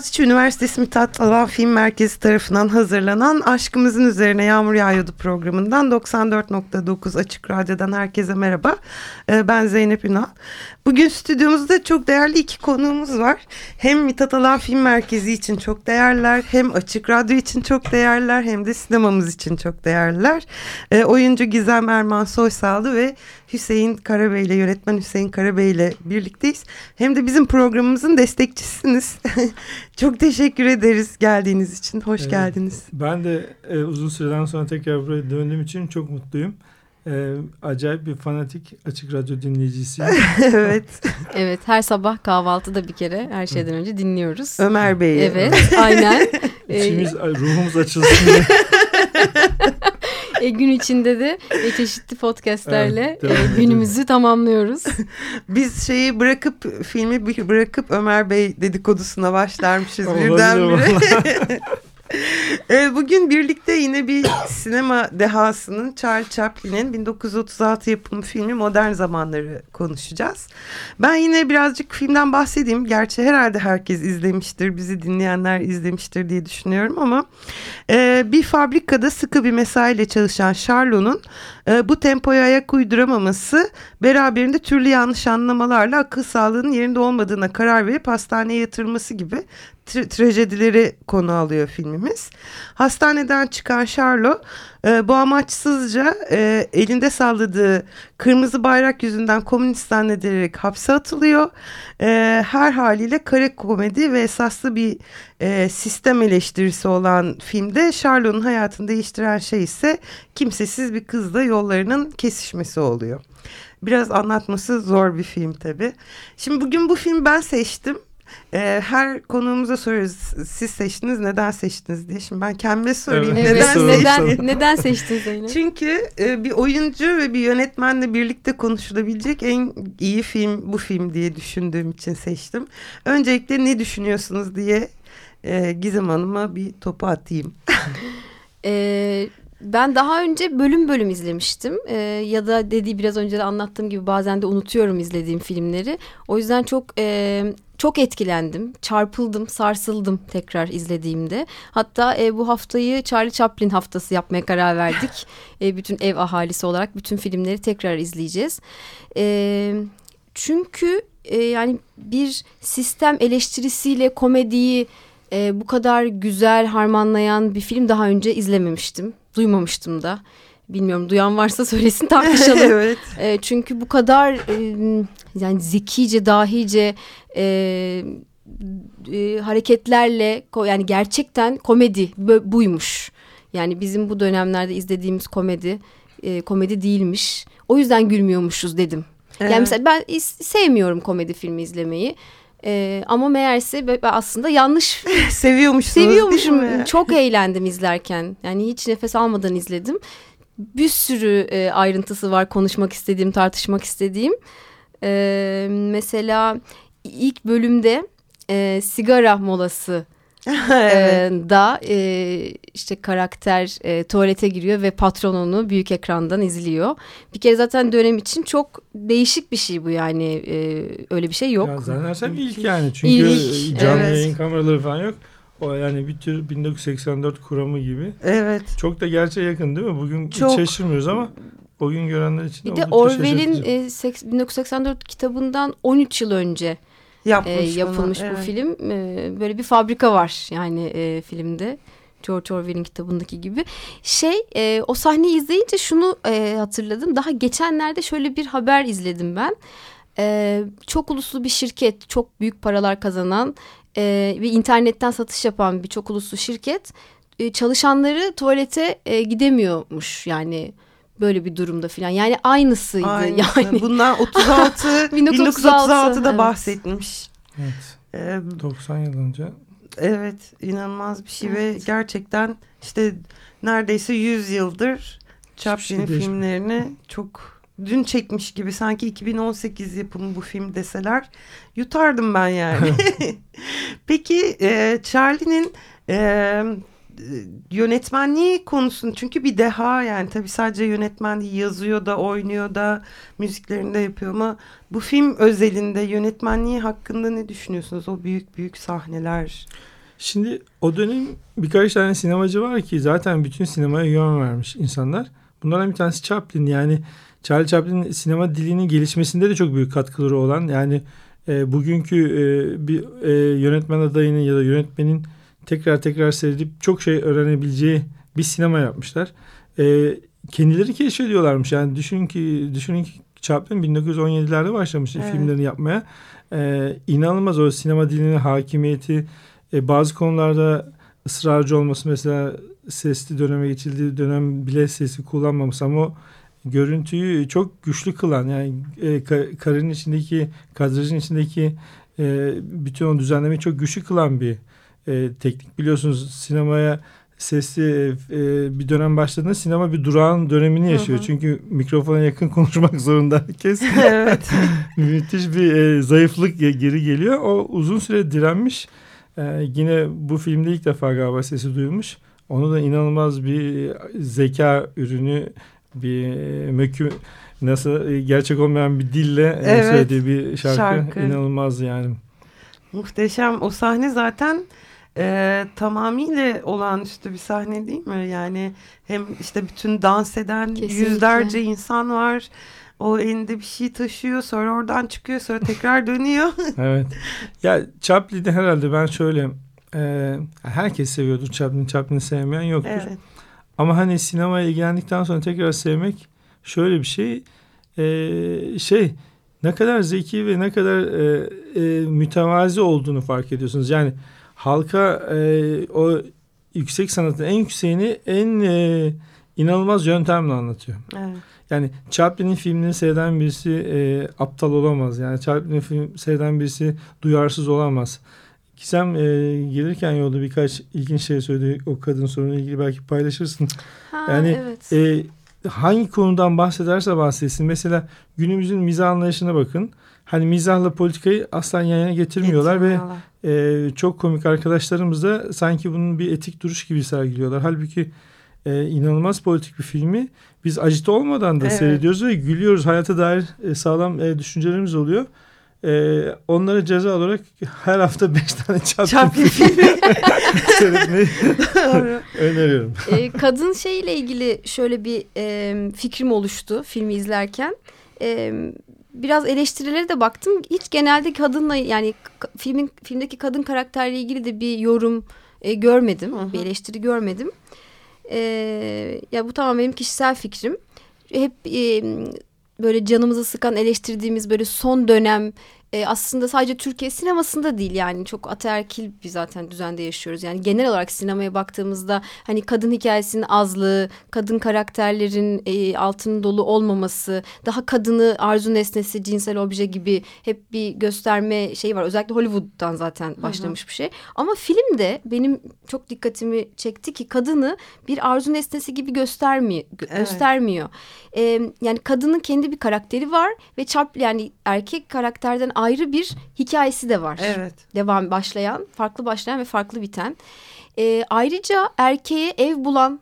Boğaziçi Üniversitesi Mithat Alan Film Merkezi tarafından hazırlanan Aşkımızın Üzerine Yağmur Yağıyordu programından 94.9 Açık Radyo'dan herkese merhaba. Ee, ben Zeynep Ünal. Bugün stüdyomuzda çok değerli iki konuğumuz var. Hem Mithat Alan Film Merkezi için çok değerler, hem Açık Radyo için çok değerler, hem de sinemamız için çok değerler. Ee, oyuncu Gizem Erman Soysaldı ve Hüseyin Karabey ile yönetmen Hüseyin Karabey ile birlikteyiz. Hem de bizim programımızın destekçisiniz. Çok teşekkür ederiz geldiğiniz için. Hoş evet, geldiniz. Ben de e, uzun süreden sonra tekrar buraya döndüğüm için çok mutluyum. E, acayip bir fanatik açık radyo dinleyicisiyim. evet. evet her sabah kahvaltıda bir kere her şeyden önce dinliyoruz. Ömer Bey'i. Evet aynen. İçimiz, ruhumuz açılsın diye. e, gün içinde de e, çeşitli podcastlerle evet, e, günümüzü tamamlıyoruz. Biz şeyi bırakıp filmi bırakıp Ömer Bey dedikodusuna başlarmışız birdenbire. Bugün birlikte yine bir sinema dehasının Charles Chaplin'in 1936 yapımı filmi Modern Zamanları konuşacağız. Ben yine birazcık filmden bahsedeyim. Gerçi herhalde herkes izlemiştir, bizi dinleyenler izlemiştir diye düşünüyorum ama e, bir fabrikada sıkı bir mesaiyle çalışan Charlot'un e, bu tempoya ayak uyduramaması beraberinde türlü yanlış anlamalarla akıl sağlığının yerinde olmadığına karar verip hastaneye yatırılması gibi tra trajedileri konu alıyor filmimiz. Hastaneden çıkan Charlo e, bu amaçsızca e, elinde salladığı kırmızı bayrak yüzünden komünist zannedilerek hapse atılıyor. E, her haliyle kare komedi ve esaslı bir e, sistem eleştirisi olan filmde Charlo'nun hayatını değiştiren şey ise kimsesiz bir kızla yollarının kesişmesi oluyor. Biraz anlatması zor bir film tabii. Şimdi bugün bu filmi ben seçtim. E, her konuğumuza soruyoruz. Siz seçtiniz neden seçtiniz diye. Şimdi ben kendime sorayım. Evet. Neden, evet, neden, neden seçtin Zeynep? Çünkü e, bir oyuncu ve bir yönetmenle birlikte konuşulabilecek en iyi film bu film diye düşündüğüm için seçtim. Öncelikle ne düşünüyorsunuz diye e, Gizem Hanım'a bir topu atayım. e, ben daha önce bölüm bölüm izlemiştim ee, ya da dediği biraz önce de anlattığım gibi bazen de unutuyorum izlediğim filmleri. O yüzden çok e, çok etkilendim, çarpıldım, sarsıldım tekrar izlediğimde. Hatta e, bu haftayı Charlie Chaplin haftası yapmaya karar verdik. e, bütün ev ahalisi olarak bütün filmleri tekrar izleyeceğiz. E, çünkü e, yani bir sistem eleştirisiyle komediyi e, bu kadar güzel harmanlayan bir film daha önce izlememiştim. Duymamıştım da. Bilmiyorum duyan varsa söylesin tartışalım. evet. E, çünkü bu kadar e, yani zekice, dahice e, e, hareketlerle yani gerçekten komedi buymuş. Yani bizim bu dönemlerde izlediğimiz komedi e, komedi değilmiş. O yüzden gülmüyormuşuz dedim. Evet. Yani mesela ben sevmiyorum komedi filmi izlemeyi. Ee, ama meğerse ben aslında yanlış seviyormuşsunuz. Seviyormuşum. Çok eğlendim izlerken. Yani hiç nefes almadan izledim. Bir sürü e, ayrıntısı var konuşmak istediğim, tartışmak istediğim. E, mesela ilk bölümde e, sigara molası evet. da e, işte karakter e, tuvalete giriyor ve patron onu büyük ekrandan izliyor. Bir kere zaten dönem için çok değişik bir şey bu yani e, öyle bir şey yok. Ya zannedersem ilk yani çünkü ilk, canlı evet. yayın kameraları falan yok. O yani bir tür 1984 kuramı gibi. Evet. Çok da gerçeğe yakın değil mi? Bugün çok. hiç şaşırmıyoruz ama o gün görenler için bir de Orwell'in e, 1984 kitabından 13 yıl önce Yapmış e, yapılmış bu evet. film. E, böyle bir fabrika var yani e, filmde. George Orwell'in kitabındaki gibi. Şey e, o sahneyi izleyince şunu e, hatırladım. Daha geçenlerde şöyle bir haber izledim ben. E, çok uluslu bir şirket, çok büyük paralar kazanan e, ve internetten satış yapan bir çok uluslu şirket e, çalışanları tuvalete e, gidemiyormuş yani böyle bir durumda filan. Yani aynısıydı Aynısı. yani. Bunlar 36 1936'da evet. bahsetmiş. Evet. Ee, 90 yıl önce. Evet inanılmaz bir şey Evet. ve gerçekten işte neredeyse 100 yıldır Chaplin'in şey filmlerini çok dün çekmiş gibi sanki 2018 yapımı bu film deseler yutardım ben yani. Peki e, Charlie'nin e, yönetmenliği konusunu çünkü bir deha yani tabii sadece yönetmen yazıyor da oynuyor da müziklerini de yapıyor ama bu film özelinde yönetmenliği hakkında ne düşünüyorsunuz? O büyük büyük sahneler. Şimdi o dönem birkaç tane sinemacı var ki zaten bütün sinemaya yön vermiş insanlar. Bunlardan bir tanesi Chaplin yani Charlie Chaplin'in sinema dilinin gelişmesinde de çok büyük katkıları olan yani e, bugünkü e, bir e, yönetmen adayının ya da yönetmenin tekrar tekrar seyredip çok şey öğrenebileceği bir sinema yapmışlar. E, kendileri keşfediyorlarmış yani düşün ki düşünün ki Chaplin 1917'lerde başlamış Evet. filmlerini yapmaya. E, inanılmaz o sinema dilinin hakimiyeti e, bazı konularda ısrarcı olması mesela sesli döneme geçildiği dönem bile sesi kullanmaması ama o görüntüyü çok güçlü kılan yani e, ka- karenin içindeki kadrajın içindeki e, bütün o düzenlemeyi çok güçlü kılan bir e, teknik biliyorsunuz sinemaya sesli e, bir dönem başladığında sinema bir durağan dönemini yaşıyor. Hı hı. Çünkü mikrofona yakın konuşmak zorunda herkes. evet. Müthiş bir e, zayıflık ge- geri geliyor. O uzun süre direnmiş. E, yine bu filmde ilk defa galiba sesi duyulmuş. Onu da inanılmaz bir zeka ürünü bir e, mökü nasıl e, gerçek olmayan bir dille e, Evet, söylediği bir şarkı, şarkı. inanılmaz yani. Muhteşem. O sahne zaten e, tamamıyla olağanüstü bir sahne değil mi? Yani hem işte bütün dans eden Kesinlikle. yüzlerce insan var. O elinde bir şey taşıyor sonra oradan çıkıyor sonra tekrar dönüyor. Evet. Ya Chaplin'i herhalde ben şöyle e, herkes seviyordur Chaplin. Chaplin'i sevmeyen yoktur. evet. Ama hani sinemaya ilgilendikten sonra tekrar sevmek şöyle bir şey. Ee, şey ne kadar zeki ve ne kadar e, e, mütevazi olduğunu fark ediyorsunuz. Yani halka e, o yüksek sanatın en yükseğini en e, inanılmaz yöntemle anlatıyor. evet. Yani Chaplin'in filmini seyreden birisi e, aptal olamaz. Yani Chaplin'in film seyreden birisi duyarsız olamaz. Gizem e, gelirken yolda birkaç ilginç şey söyledi. O kadın sorunuyla ilgili belki paylaşırsın. Ha, Yani, evet. E, hangi konudan bahsederse bahsetsin. Mesela günümüzün mizah anlayışına bakın. Hani mizahla politikayı asla yan yana getirmiyorlar ve e, çok komik arkadaşlarımız da sanki bunun bir etik duruş gibi sergiliyorlar. Halbuki e, inanılmaz politik bir filmi biz acite olmadan da Evet. seyrediyoruz ve gülüyoruz. Hayata dair e, sağlam e, düşüncelerimiz oluyor. E, onlara ceza olarak her hafta beş tane Chaplin, Chaplin filmi seyretmeyi öneriyorum. Ee, kadın şeyle ilgili şöyle bir e, fikrim oluştu filmi izlerken. E, biraz eleştirilere de baktım. Hiç genelde kadınla yani filmin filmdeki kadın karakterle ilgili de bir yorum e, görmedim. Hı hı. Bir eleştiri görmedim. E, ya bu tamamen benim kişisel fikrim. Hep e, böyle canımızı sıkan eleştirdiğimiz böyle son dönem e, aslında sadece Türkiye sinemasında değil yani çok ataerkil bir zaten düzende yaşıyoruz. Yani genel olarak sinemaya baktığımızda hani kadın hikayesinin azlığı, kadın karakterlerin e, altının dolu olmaması, daha kadını arzu nesnesi, cinsel obje gibi hep bir gösterme şeyi var. Özellikle Hollywood'dan zaten başlamış bir şey. Ama filmde benim çok dikkatimi çekti ki kadını bir arzu nesnesi gibi göstermiyor. gö- Evet. göstermiyor. E, yani kadının kendi bir karakteri var ve çap yani erkek karakterden ayrı bir hikayesi de var. Evet. Devam başlayan, farklı başlayan ve farklı biten. E, ayrıca erkeğe ev bulan,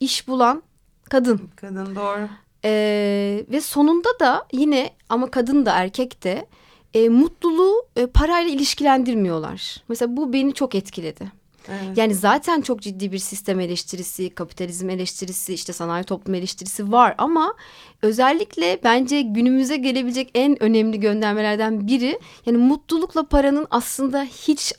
iş bulan kadın. Kadın doğru. E, ve sonunda da yine ama kadın da erkek de e, mutluluğu e, parayla ilişkilendirmiyorlar. Mesela bu beni çok etkiledi. Evet. Yani zaten çok ciddi bir sistem eleştirisi, kapitalizm eleştirisi, işte sanayi toplum eleştirisi var ama özellikle bence günümüze gelebilecek en önemli göndermelerden biri yani mutlulukla paranın aslında hiç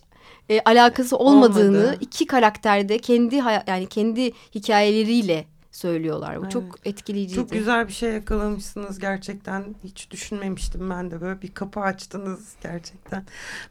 e, alakası olmadığını Olmadı. iki karakterde kendi yani kendi hikayeleriyle söylüyorlar. Bu Evet. çok etkileyiciydi. Çok güzel bir şey yakalamışsınız gerçekten. Hiç düşünmemiştim ben de böyle bir kapı açtınız gerçekten.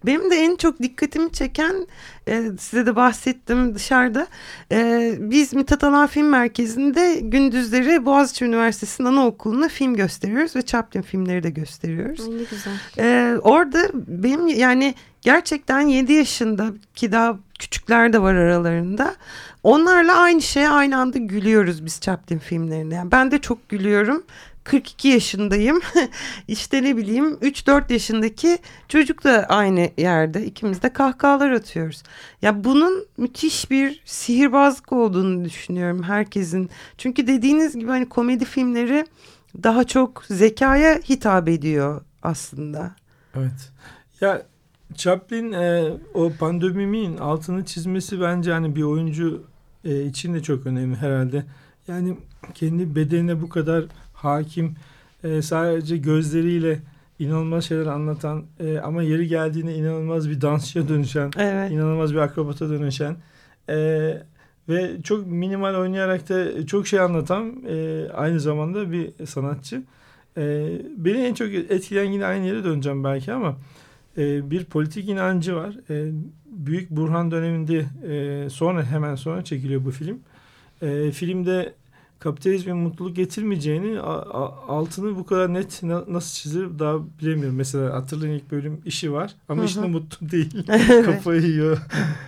Benim de en çok dikkatimi çeken e, size de bahsettim dışarıda. E, biz Mithat Alan Film Merkezi'nde gündüzleri Boğaziçi Üniversitesi'nin anaokuluna film gösteriyoruz ve Chaplin filmleri de gösteriyoruz. Ne güzel. Ee, orada benim yani gerçekten 7 yaşında ki daha küçükler de var aralarında. Onlarla aynı şeye aynı anda gülüyoruz biz Chaplin filmlerinde. Yani ben de çok gülüyorum. 42 yaşındayım. işte ne bileyim 3-4 yaşındaki çocuk da aynı yerde. İkimiz de kahkahalar atıyoruz. Ya bunun müthiş bir sihirbazlık olduğunu düşünüyorum herkesin. Çünkü dediğiniz gibi hani komedi filmleri daha çok zekaya hitap ediyor aslında. Evet. Ya Chaplin e, o pandeminin altını çizmesi bence hani bir oyuncu e, için de çok önemli herhalde. Yani kendi bedenine bu kadar hakim e, sadece gözleriyle inanılmaz şeyler anlatan e, ama yeri geldiğinde inanılmaz bir dansçıya dönüşen, evet. inanılmaz bir akrobata dönüşen e, ve çok minimal oynayarak da çok şey anlatan e, aynı zamanda bir sanatçı. E, beni en çok etkileyen yine aynı yere döneceğim belki ama e, bir politik inancı var. E, Büyük Burhan döneminde e, sonra hemen sonra çekiliyor bu film. E, filmde kapitalizmin mutluluk getirmeyeceğini altını bu kadar net nasıl çizilir daha bilemiyorum. Mesela hatırlayın ilk bölüm işi var ama işinde mutlu değil. Kafayı yiyor.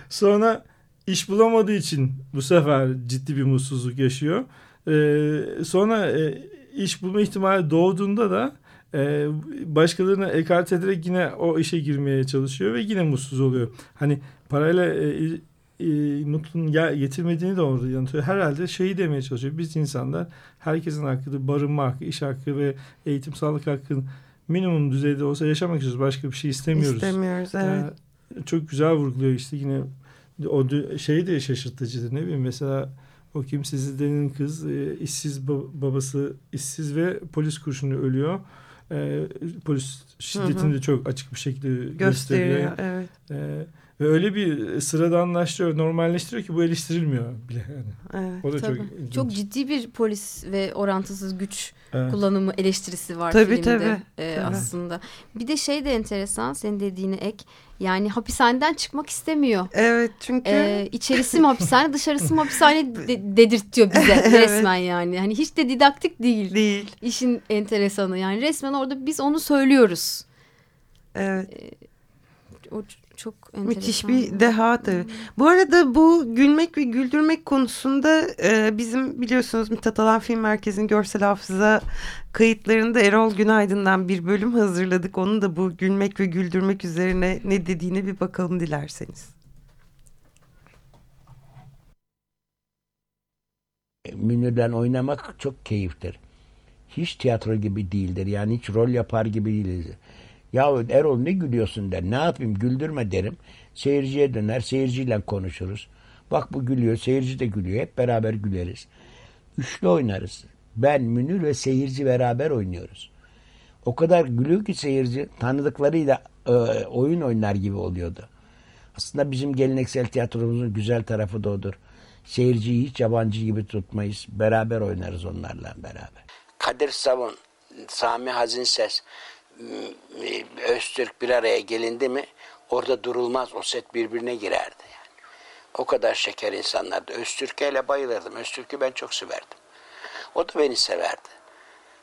Sonra iş bulamadığı için bu sefer ciddi bir mutsuzluk yaşıyor. Ee, sonra e, iş bulma ihtimali doğduğunda da e, başkalarına ekart ederek yine o işe girmeye çalışıyor ve yine mutsuz oluyor. Hani parayla e, e, mutluluğun getirmediğini de orada yanıtıyor. Herhalde şeyi demeye çalışıyor. Biz insanlar herkesin hakkı, barınma hakkı, iş hakkı ve eğitim, sağlık hakkı minimum düzeyde olsa yaşamak istiyoruz. Başka bir şey istemiyoruz. İstemiyoruz evet. Yani çok güzel vurguluyor işte yine o şey de şaşırtıcıdır ne bileyim mesela o kimsizlerin kız e, işsiz babası işsiz ve polis kurşunu ölüyor. E, polis şiddetini de çok açık bir şekilde gösteriyor. gösteriyor evet. E, ve öyle bir sıradanlaştırıyor, normalleştiriyor ki bu eleştirilmiyor bile yani. Evet, o da tabii. çok ilginç. Çok ciddi bir polis ve orantısız güç evet. kullanımı eleştirisi var tabii, filmde tabii, e, tabii. aslında. Bir de şey de enteresan senin dediğine ek. Yani hapishaneden çıkmak istemiyor. Evet çünkü ee, içerisi mi hapishane dışarısı mı hapishane de, dedirtiyor bize evet. resmen yani. Hani hiç de didaktik değil. Değil. İşin enteresanı yani resmen orada biz onu söylüyoruz. Evet. Ee, o çok enteresan. Müthiş bir deha tabii. Bu arada bu gülmek ve güldürmek konusunda e, bizim biliyorsunuz Mithat Alan Film Merkezi'nin görsel hafıza kayıtlarında Erol Günaydın'dan bir bölüm hazırladık. Onun da bu gülmek ve güldürmek üzerine ne dediğine bir bakalım dilerseniz. Münir'den oynamak çok keyiftir. Hiç tiyatro gibi değildir. Yani hiç rol yapar gibi değildir. Ya Erol ne gülüyorsun der. Ne yapayım güldürme derim. Seyirciye döner. Seyirciyle konuşuruz. Bak bu gülüyor. Seyirci de gülüyor. Hep beraber güleriz. Üçlü oynarız. Ben, Münir ve seyirci beraber oynuyoruz. O kadar gülüyor ki seyirci tanıdıklarıyla e, oyun oynar gibi oluyordu. Aslında bizim geleneksel tiyatromuzun güzel tarafı da odur. Seyirciyi hiç yabancı gibi tutmayız. Beraber oynarız onlarla beraber. Kadir Savun, Sami Hazin Ses, Öztürk bir araya gelindi mi orada durulmaz o set birbirine girerdi yani. O kadar şeker insanlardı. Öztürk'e ile bayılırdım. Öztürk'ü ben çok severdim. O da beni severdi.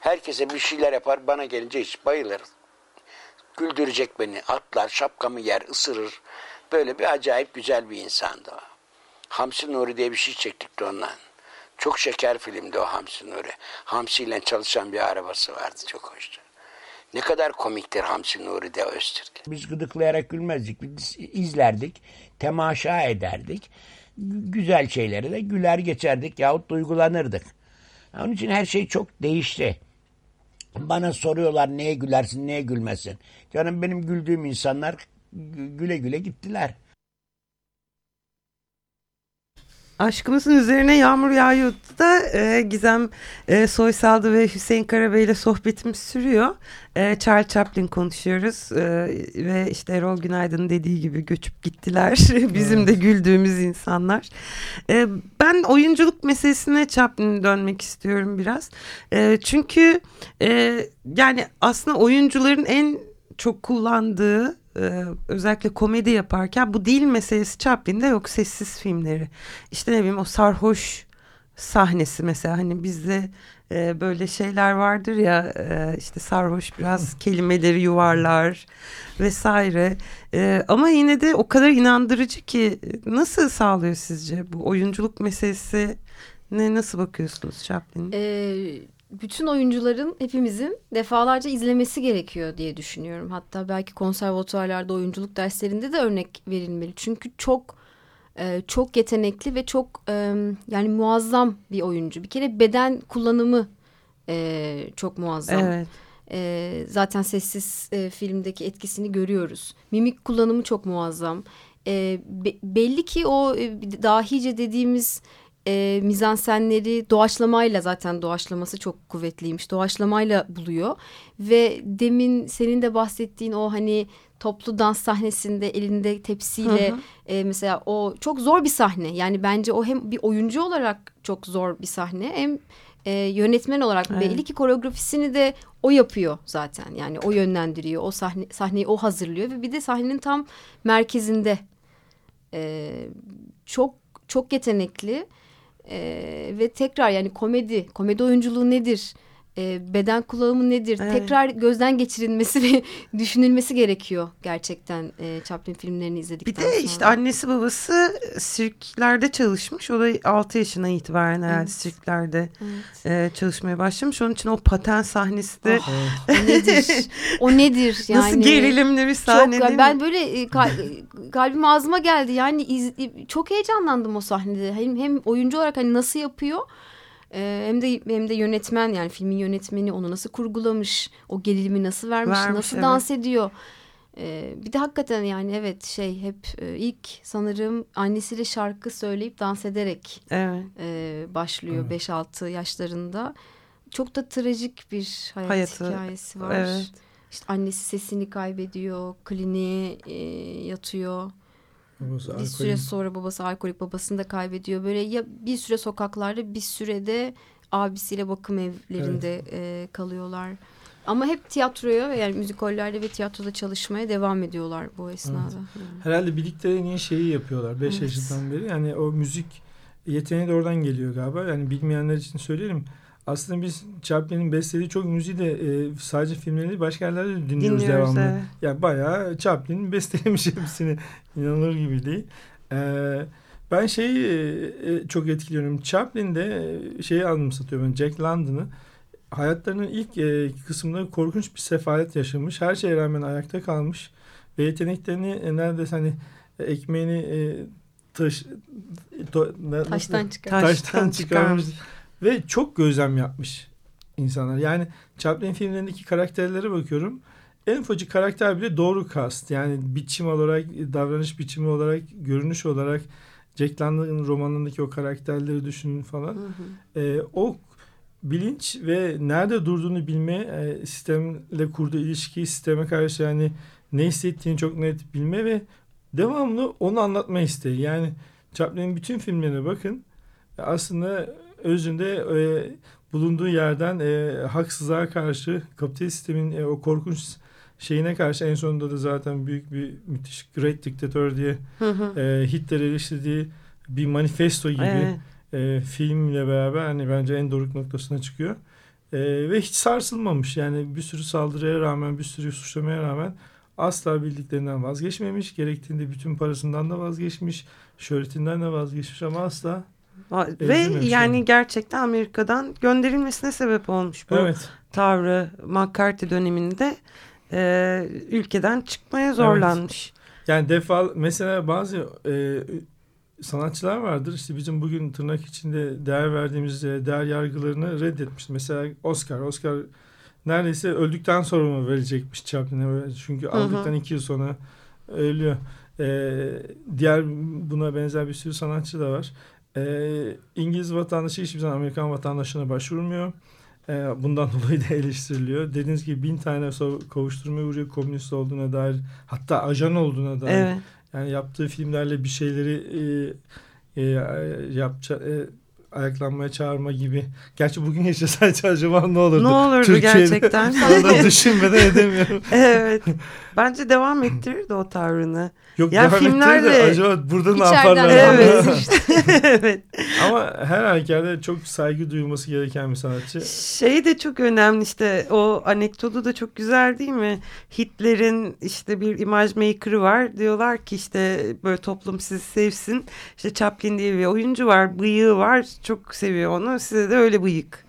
Herkese bir şeyler yapar bana gelince hiç bayılır. Güldürecek beni. Atlar, şapkamı yer, ısırır. Böyle bir acayip güzel bir insandı o. Hamsi Nuri diye bir şey çektik de ondan. Çok şeker filmdi o Hamsi Nuri. Hamsi ile çalışan bir arabası vardı. Çok hoştu. Ne kadar komiktir Hamsi Nuri de Öztürk. Biz gıdıklayarak gülmezdik. Biz izlerdik, temaşa ederdik. Güzel şeyleri de güler geçerdik yahut duygulanırdık. Onun için her şey çok değişti. Bana soruyorlar neye gülersin, neye gülmesin. Canım benim güldüğüm insanlar güle güle gittiler. Aşkımızın üzerine yağmur yağıyordu da e, Gizem e, Soysaldı ve Hüseyin Karabey ile sohbetimiz sürüyor. E, Charles Chaplin konuşuyoruz e, ve işte Erol Günaydın dediği gibi göçüp gittiler. Bizim evet. de güldüğümüz insanlar. E, ben oyunculuk meselesine Chaplin'e dönmek istiyorum biraz. E, çünkü e, yani aslında oyuncuların en çok kullandığı e, özellikle komedi yaparken bu değil meselesi Chaplin'de yok sessiz filmleri. İşte ne bileyim o sarhoş sahnesi mesela hani bizde e, böyle şeyler vardır ya e, işte sarhoş biraz kelimeleri yuvarlar vesaire e, ama yine de o kadar inandırıcı ki nasıl sağlıyor sizce bu oyunculuk meselesi ne nasıl bakıyorsunuz Chaplin? Ee, bütün oyuncuların hepimizin defalarca izlemesi gerekiyor diye düşünüyorum. Hatta belki konservatuarlarda oyunculuk derslerinde de örnek verilmeli. Çünkü çok e, çok yetenekli ve çok e, yani muazzam bir oyuncu. Bir kere beden kullanımı e, çok muazzam. Evet. E, zaten sessiz e, filmdeki etkisini görüyoruz. Mimik kullanımı çok muazzam. E, be, belli ki o e, dahice dediğimiz e, mizansenleri doğaçlamayla zaten doğaçlaması çok kuvvetliymiş. Doğaçlamayla buluyor ve demin senin de bahsettiğin o hani toplu dans sahnesinde elinde tepsiyle Hı hı. e, mesela o çok zor bir sahne. Yani bence o hem bir oyuncu olarak çok zor bir sahne hem e, yönetmen olarak Evet. belli ki koreografisini de o yapıyor zaten. Yani o yönlendiriyor. O sahne sahneyi o hazırlıyor ve bir de sahnenin tam merkezinde e, çok çok yetenekli e, ve tekrar yani komedi komedi oyunculuğu nedir? E, beden kullanımı nedir? Evet. Tekrar gözden geçirilmesi ve düşünülmesi gerekiyor gerçekten e, Chaplin filmlerini Bir izledikten de sonra. işte annesi babası sirklerde çalışmış. O da 6 yaşına itibaren herhalde Evet. sirklerde Evet. e, çalışmaya başlamış. Onun için o paten sahnesi de Oh, o nedir? O nedir yani? nasıl gerilimli bir Çok, sahne değil mi? ben böyle e, kal- kalbim ağzıma geldi. Yani iz- çok heyecanlandım o sahnede. Hem, hem oyuncu olarak hani nasıl yapıyor e, hem de hem de yönetmen yani filmin yönetmeni onu nasıl kurgulamış, o gerilimi nasıl vermiş, Vermiş, nasıl evet. dans ediyor. E, bir de hakikaten yani evet şey hep e, ilk sanırım annesiyle şarkı söyleyip dans ederek Evet. e, başlıyor Evet. 5-6 yaşlarında. Çok da trajik bir hayat Hayatı, hikayesi var. evet. İşte annesi sesini kaybediyor, kliniğe e, yatıyor. Babası Bir süre sonra babası alkolik babasını da kaybediyor. Böyle ya bir süre sokaklarda bir sürede abisiyle bakım evlerinde e, kalıyorlar. Ama hep tiyatroya yani müzikollerde ve tiyatroda çalışmaya devam ediyorlar bu esnada. Yani. Herhalde birlikte en iyi şeyi yapıyorlar 5 Evet. yaşından beri. Yani o müzik yeteneği de oradan geliyor galiba. Yani bilmeyenler için söyleyelim. Aslında biz Chaplin'in beslediği çok müziği de e, sadece filmlerini değil, başka yerlerde de dinliyoruz, Dinliyoruz devamlı. evet. Yani bayağı Chaplin bestelemiş hepsini. İnanılır gibi değil. Ee, ben şeyi e, e, çok etkiliyorum. Chaplin'de e, şeyi anımsatıyor ben Jack London'ı. Hayatlarının ilk e, kısmında korkunç bir sefalet yaşamış. Her şeye rağmen ayakta kalmış. Ve yeteneklerini e, neredeyse hani e, ekmeğini e, taş, to, nasıl- Taştan çıkar. Taş- taştan Taştan çıkarmış. Ve çok gözlem yapmış insanlar. Yani Chaplin filmlerindeki karakterlere bakıyorum. En ufacık karakter bile doğru kast. Yani biçim olarak, davranış biçimi olarak, görünüş olarak Jack London'ın romanındaki o karakterleri düşünün falan. Hı hı. Ee, o bilinç ve nerede durduğunu bilme, e, sistemle kurduğu ilişkiyi sisteme karşı yani ne hissettiğini çok net bilme ve devamlı onu anlatma isteği. Yani Chaplin'in bütün filmlerine bakın. Aslında özünde e, bulunduğu yerden e, haksızlığa karşı kapitalist sistemin e, o korkunç şeyine karşı en sonunda da zaten büyük bir müthiş Great Dictator diye Hı hı. e, Hitler eleştirdiği bir manifesto gibi Evet. e, filmle beraber hani bence en doruk noktasına çıkıyor. E, ve hiç sarsılmamış. Yani bir sürü saldırıya rağmen, bir sürü suçlamaya rağmen asla bildiklerinden vazgeçmemiş. Gerektiğinde bütün parasından da vazgeçmiş. Şöhretinden de vazgeçmiş ama asla. Ve yani gerçekten Amerika'dan gönderilmesine sebep olmuş bu Evet. tavrı McCarthy döneminde e, ülkeden çıkmaya zorlanmış. Yani defa mesela bazı e, sanatçılar vardır. İşte bizim bugün tırnak içinde değer verdiğimiz e, değer yargılarını reddetmiş. Mesela Oscar. Oscar neredeyse öldükten sonra mı verecekmiş Chaplin'e? Çünkü hı. aldıktan iki yıl sonra ölüyor. E, diğer buna benzer bir sürü sanatçı da var. E, İngiliz vatandaşı hiçbir zaman Amerikan vatandaşına başvurmuyor. E, bundan dolayı da eleştiriliyor. Dediğiniz gibi bin tane kovuşturmaya uğruyor komünist olduğuna dair hatta ajan olduğuna dair Evet. yani yaptığı filmlerle bir şeyleri e, e, yapça, e, ayaklanmaya çağırma gibi. Gerçi bugün yaşasaydı acaba ne olurdu? Ne olurdu Türkiye'de. gerçekten? Onu düşünmeden edemiyorum. evet. Bence devam ettirirdi o tavrını. Yok Ya devam filmlerde- acaba burada ne İçeriden yaparlar? devam Evet. etsin. evet. Ama her halükarda çok saygı duyulması gereken bir sanatçı. Şey de çok önemli işte o anekdotu da çok güzel değil mi? Hitler'in işte bir imaj maker'ı var. Diyorlar ki işte böyle toplum sizi sevsin. İşte Chaplin diye bir oyuncu var. Bıyığı var. Çok seviyor onu. Size de öyle bıyık.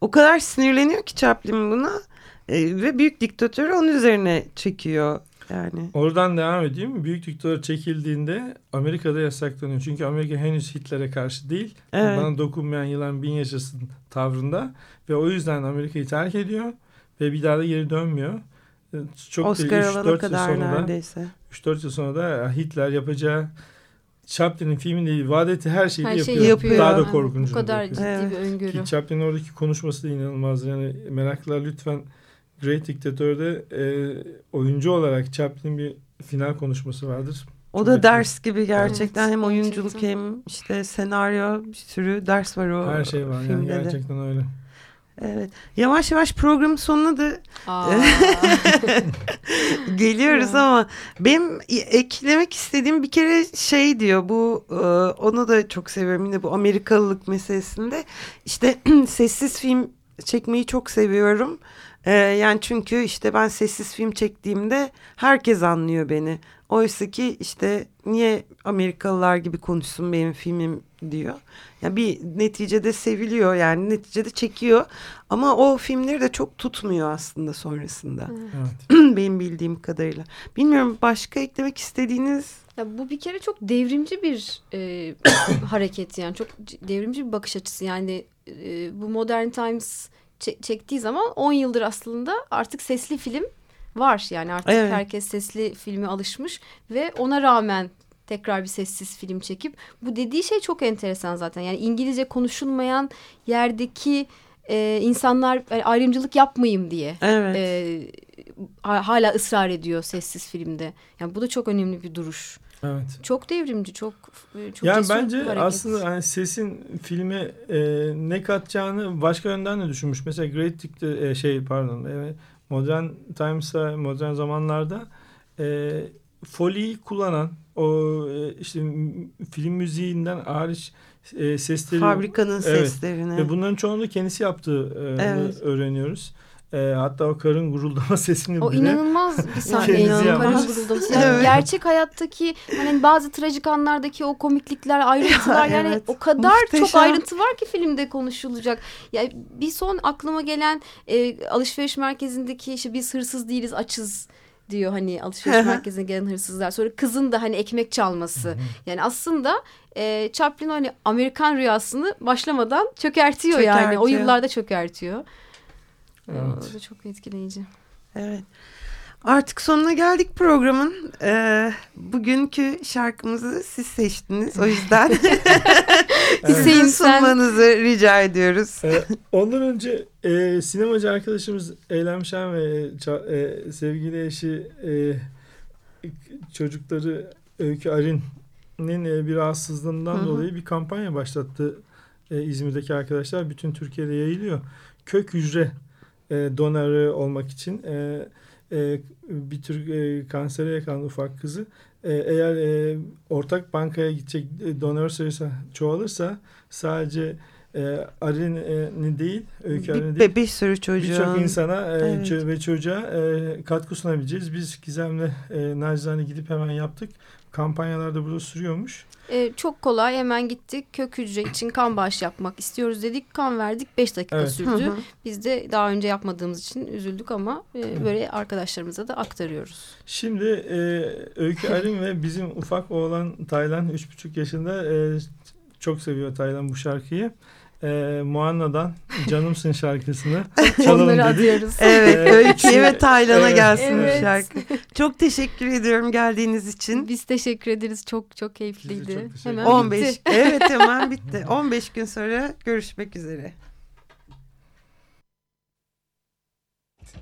O kadar sinirleniyor ki Chaplin buna. E, ve büyük diktatörü onun üzerine çekiyor. Yani. Oradan devam edeyim. Büyük Diktatör çekildiğinde Amerika'da yasaklanıyor. Çünkü Amerika henüz Hitler'e karşı değil. Evet. Bana dokunmayan yılan bin yaşasın tavrında. Ve o yüzden Amerika'yı terk ediyor. Ve bir daha da geri dönmüyor. Ee, Çok Oscar değil, alana 3-4 yıl kadar sonra neredeyse. 3-4 yıl sonra da Hitler yapacağı Chaplin'in filminde vaat ettiği her şeyi Her de şeyi yapıyor. yapıyor. Daha da Yani korkunç. Bu kadar ciddi Evet. bir öngörü. Ki Chaplin'in oradaki konuşması da inanılmaz. Yani meraklılar lütfen Great Dictator'da e, oyuncu olarak Chaplin bir final konuşması vardır. O Çok da etkili. ders gibi gerçekten Evet, hem oyunculuk gerçekten. hem işte senaryo bir sürü ders var o Her şey var yani filmde de. gerçekten öyle. Evet. Yavaş yavaş programın sonuna da geliyoruz ama benim eklemek istediğim bir kere şey diyor bu e, onu da çok seviyorum yine bu Amerikalılık meselesinde işte sessiz film çekmeyi çok seviyorum. E, yani çünkü işte ben sessiz film çektiğimde herkes anlıyor beni. Oysa ki işte niye Amerikalılar gibi konuşsun benim filmim diyor. Yani bir neticede seviliyor yani neticede çekiyor ama o filmleri de çok tutmuyor aslında sonrasında. Evet. benim bildiğim kadarıyla. Bilmiyorum başka eklemek istediğiniz Ya bu bir kere çok devrimci bir e, hareket yani çok devrimci bir bakış açısı yani e, bu Modern Times çektiği zaman 10 yıldır aslında artık sesli film var yani artık Evet. herkes sesli filme alışmış ve ona rağmen tekrar bir sessiz film çekip bu dediği şey çok enteresan zaten yani İngilizce konuşulmayan yerdeki e, insanlar yani ayrımcılık yapmayayım diye evet e, ha- hala ısrar ediyor sessiz filmde. Yani bu da çok önemli bir duruş. Evet. Çok devrimci, çok e, çok yani bence hareket. aslında hani sesin filme e, ne katacağını başka yönden de düşünmüş. Mesela Great Dictator e, şey pardon e, Modern Times'a modern zamanlarda e, Foley'i kullanan o e, işte film müziğinden hariç e, sesleri fabrikanın Evet. seslerini. ve bunların çoğunu kendisi yaptığı Evet. öğreniyoruz. E, hatta o karın guruldama sesini O bile inanılmaz bir sahne. Kendisi Karın yapmış. guruldaması. Yani Evet. Gerçek hayattaki hani bazı trajik anlardaki o komiklikler, ayrıntılar yani Evet. o kadar çok Muhteşem. ayrıntı var ki filmde konuşulacak. Yani bir son aklıma gelen e, alışveriş merkezindeki işte biz hırsız değiliz açız diyor hani alışveriş merkezine gelen hırsızlar. Sonra kızın da hani ekmek çalması. Yani aslında e, Chaplin hani Amerikan rüyasını başlamadan çökertiyor, yani. O Çökertiyor. yıllarda çökertiyor. Evet. O da çok etkileyici. Evet. Artık sonuna geldik programın. Ee, bugünkü şarkımızı siz seçtiniz. O yüzden sizin sunmanızı rica ediyoruz. Ee, ondan önce e, sinemacı arkadaşımız Eylem Şen ve e, sevgili eşi e, çocukları Öykü Arin'in e, bir rahatsızlığından Hı hı. dolayı bir kampanya başlattı e, İzmir'deki arkadaşlar. Bütün Türkiye'de yayılıyor. Kök hücre e, donörü olmak için e, e, bir tür e, kansere yakalan ufak kızı e, eğer e, ortak bankaya gidecek e, donör sayısı çoğalırsa sadece e, Arin'i değil, Öykü Arin'i Bir, değil, bir sürü çocuğun. birçok insana e, Evet. ve çocuğa e, katkı sunabileceğiz. Biz Gizem'le e, nacizane gidip hemen yaptık. Kampanyalar da burada sürüyormuş. Ee, çok kolay hemen gittik kök hücre için kan bağışı yapmak istiyoruz dedik kan verdik 5 dakika Evet. Hı sürdü. hı. Biz de daha önce yapmadığımız için üzüldük ama e, böyle arkadaşlarımıza da aktarıyoruz. Şimdi e, Öykü Arin ve bizim ufak oğlan Taylan 3,5 yaşında e, çok seviyor Taylan bu şarkıyı. E, Muanna'dan Canımsın şarkısını çalalım Onları dedik. adıyoruz. Evet, Evet. Öykü'ye ve Taylan'a Evet. gelsin bu Evet. şarkı. Çok teşekkür ediyorum geldiğiniz için. Biz teşekkür ederiz çok çok keyifliydi. çok Hemen ederiz. 15 bitti. evet hemen bitti. 15 gün sonra görüşmek üzere.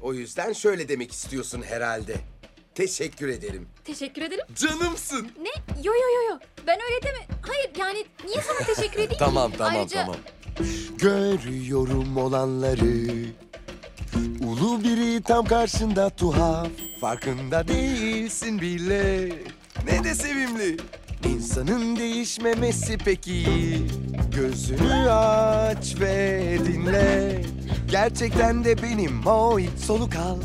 O yüzden şöyle demek istiyorsun herhalde. Teşekkür ederim. Teşekkür ederim. Canımsın. Ne? Yo yo yo yo. Ben öyle deme. Hayır yani niye sana teşekkür edeyim Tamam tamam Ayrıca... tamam. Görüyorum olanları. Ulu biri tam karşında tuhaf. Farkında değilsin bile. Ne de sevimli. İnsanın değişmemesi pek iyi. Gözünü aç ve dinle. Gerçekten de benim o soluk al.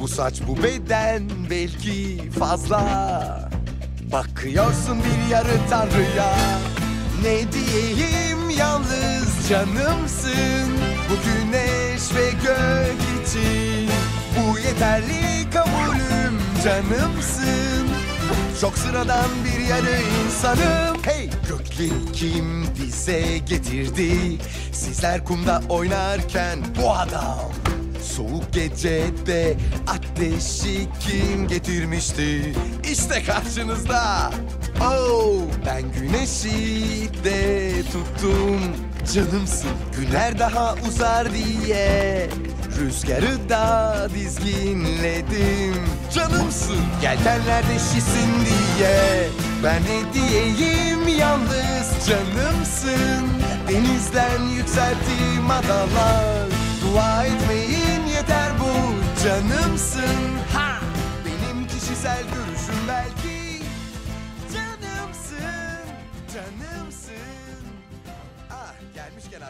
Bu saç bu beden belki fazla. Bakıyorsun bir yarı tanrıya Ne diyeyim yalnız canımsın. Bu güneş ve gök için Bu yeterli kabulüm canımsın. Çok sıradan bir yarı insanım. Hey! Gökleri kim bize getirdi? Sizler kumda oynarken bu adam. Soğuk gecede ateşi kim getirmişti? İşte karşınızda. Oh, ben güneşi de tuttum. Canımsın günler daha uzar diye. Rüzgarı da dizginledim. Canımsın yelkenlerde şişsin diye. Ben ne diyeyim yalnız canımsın. Denizden yükselttiğim adalar. Dua etmeyin yeter bu canımsın ha Benim kişisel görüşüm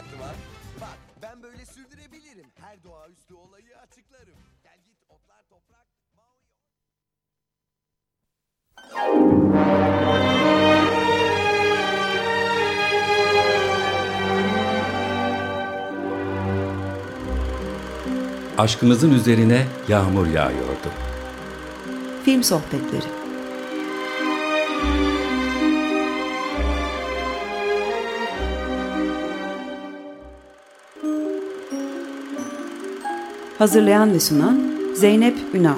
aklıma Bak ben böyle sürdürebilirim Her doğaüstü olayı açıklarım Gel git otlar toprak. Aşkımızın üzerine yağmur yağıyordu. Film Sohbetleri Hazırlayan ve sunan Zeynep Ünal